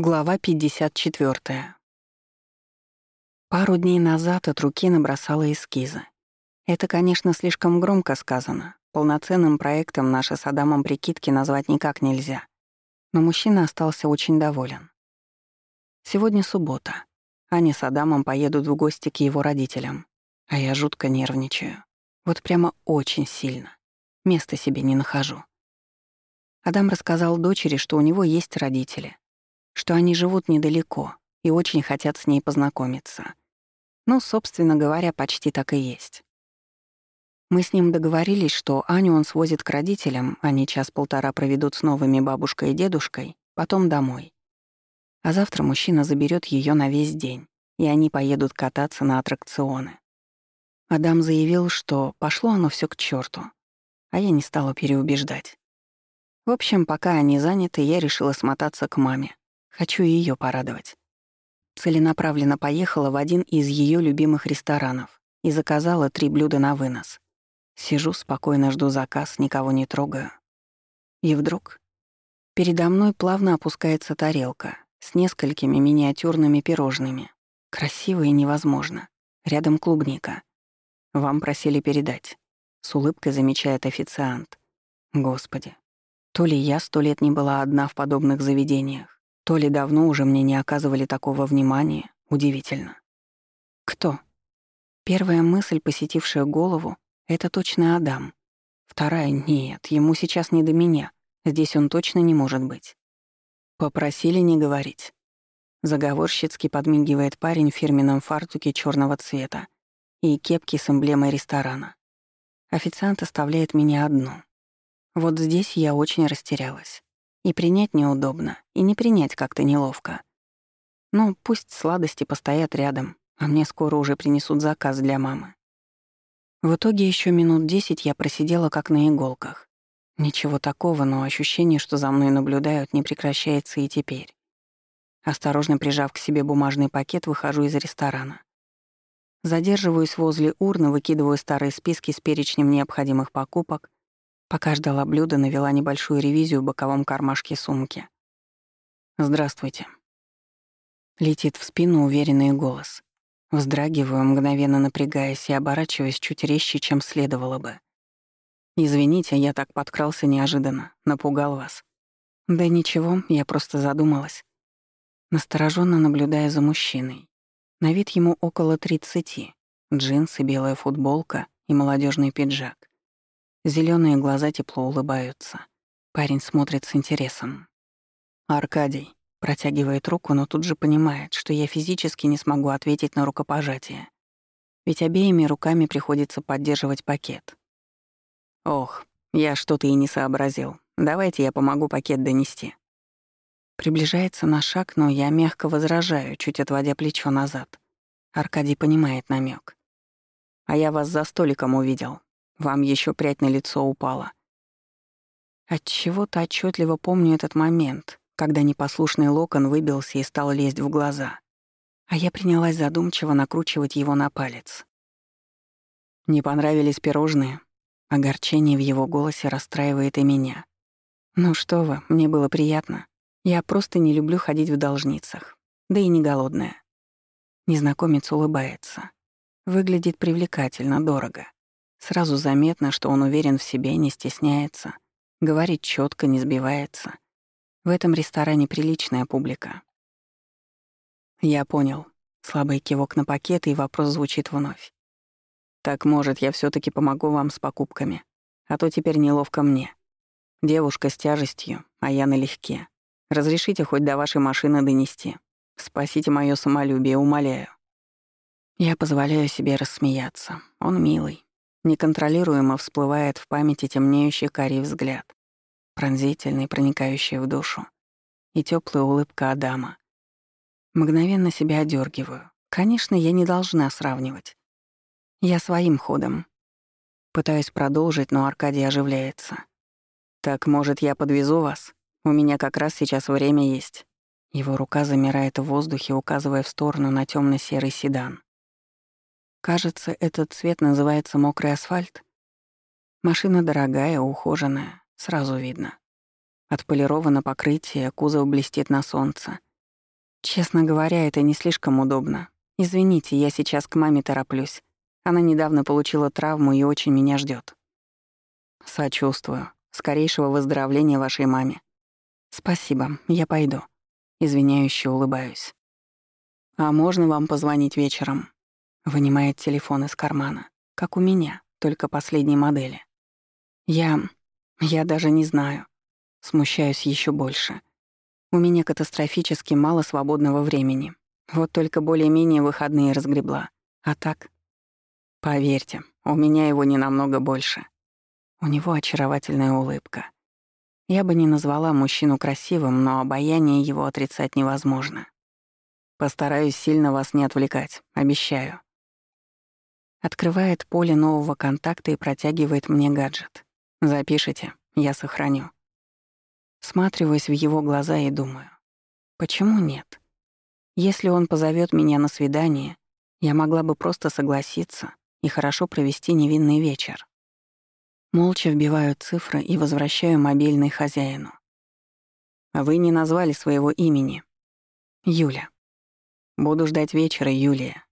Глава 54. Пару дней назад от руки набросала эскизы. Это, конечно, слишком громко сказано. Полноценным проектом наши с Адамом прикидки назвать никак нельзя. Но мужчина остался очень доволен. Сегодня суббота. Аня с Адамом поедут в гости к его родителям. А я жутко нервничаю. Вот прямо очень сильно. Места себе не нахожу. Адам рассказал дочери, что у него есть родители, что они живут недалеко и очень хотят с ней познакомиться. Ну, собственно говоря, почти так и есть. Мы с ним договорились, что Аню он свозит к родителям, они час-полтора проведут с новыми бабушкой и дедушкой, потом домой. А завтра мужчина заберет ее на весь день, и они поедут кататься на аттракционы. Адам заявил, что пошло оно все к черту, а я не стала переубеждать. В общем, пока они заняты, я решила смотаться к маме, Хочу ее порадовать. Целенаправленно поехала в один из ее любимых ресторанов и заказала три блюда на вынос. Сижу, спокойно жду заказ, никого не трогаю. И вдруг передо мной плавно опускается тарелка с несколькими миниатюрными пирожными. Красиво и невозможно. Рядом клубника. Вам просили передать. С улыбкой замечает официант. Господи, то ли я сто лет не была одна в подобных заведениях, то ли давно уже мне не оказывали такого внимания, удивительно. Кто? Первая мысль, посетившая голову, — это точно Адам. Вторая — нет, ему сейчас не до меня, здесь он точно не может быть. Попросили не говорить. Заговорщицки подмигивает парень в фирменном фартуке черного цвета и кепке с эмблемой ресторана. Официант оставляет меня одну. Вот здесь я очень растерялась. И принять неудобно, и не принять как-то неловко. Ну, пусть сладости постоят рядом, а мне скоро уже принесут заказ для мамы. В итоге еще минут десять я просидела как на иголках. Ничего такого, но ощущение, что за мной наблюдают, не прекращается и теперь. Осторожно прижав к себе бумажный пакет, выхожу из ресторана. Задерживаюсь возле урны, выкидываю старые списки с перечнем необходимых покупок Пока ждала блюда, навела небольшую ревизию в боковом кармашке сумки. «Здравствуйте». Летит в спину уверенный голос. Вздрагиваю, мгновенно напрягаясь и оборачиваясь чуть резче, чем следовало бы. «Извините, я так подкрался неожиданно, напугал вас». «Да ничего, я просто задумалась». Настороженно наблюдая за мужчиной. На вид ему около тридцати. Джинсы, белая футболка и молодежный пиджак. Зеленые глаза тепло улыбаются. Парень смотрит с интересом. Аркадий протягивает руку, но тут же понимает, что я физически не смогу ответить на рукопожатие. Ведь обеими руками приходится поддерживать пакет. Ох, я что-то и не сообразил. Давайте я помогу пакет донести. Приближается на шаг, но я мягко возражаю, чуть отводя плечо назад. Аркадий понимает намек. А я вас за столиком увидел. Вам еще прядь на лицо упала. От чего-то отчетливо помню этот момент, когда непослушный локон выбился и стал лезть в глаза. А я принялась задумчиво накручивать его на палец. Не понравились пирожные? Огорчение в его голосе расстраивает и меня. Ну что вы, мне было приятно. Я просто не люблю ходить в должницах. Да и не голодная. Незнакомец улыбается. Выглядит привлекательно, дорого. Сразу заметно, что он уверен в себе, не стесняется, говорит четко, не сбивается. В этом ресторане приличная публика. Я понял. Слабый кивок на пакеты, и вопрос звучит вновь. Так, может, я все таки помогу вам с покупками, а то теперь неловко мне. Девушка с тяжестью, а я налегке. Разрешите хоть до вашей машины донести. Спасите мое самолюбие, умоляю. Я позволяю себе рассмеяться. Он милый, Неконтролируемо всплывает в памяти темнеющий карий взгляд, пронзительный, проникающий в душу, и теплая улыбка Адама. Мгновенно себя одергиваю. Конечно, я не должна сравнивать. Я своим ходом. Пытаюсь продолжить, но Аркадий оживляется. «Так, может, я подвезу вас? У меня как раз сейчас время есть». Его рука замирает в воздухе, указывая в сторону на темно серый седан. Кажется, этот цвет называется мокрый асфальт. Машина дорогая, ухоженная, сразу видно. Отполировано покрытие, кузов блестит на солнце. Честно говоря, это не слишком удобно. Извините, я сейчас к маме тороплюсь. Она недавно получила травму и очень меня ждет. Сочувствую. Скорейшего выздоровления вашей маме. Спасибо, я пойду. Извиняюще улыбаюсь. А можно вам позвонить вечером? Вынимает телефон из кармана, как у меня, только последней модели. Я... я даже не знаю. Смущаюсь еще больше. У меня катастрофически мало свободного времени. Вот только более-менее выходные разгребла. А так? Поверьте, у меня его не намного больше. У него очаровательная улыбка. Я бы не назвала мужчину красивым, но обаяние его отрицать невозможно. Постараюсь сильно вас не отвлекать, обещаю. Открывает поле нового контакта и протягивает мне гаджет. Запишите, я сохраню. Сматриваюсь в его глаза и думаю, почему нет? Если он позовет меня на свидание, я могла бы просто согласиться и хорошо провести невинный вечер. Молча вбиваю цифры и возвращаю мобильный хозяину. Вы не назвали своего имени. Юля. Буду ждать вечера, Юлия.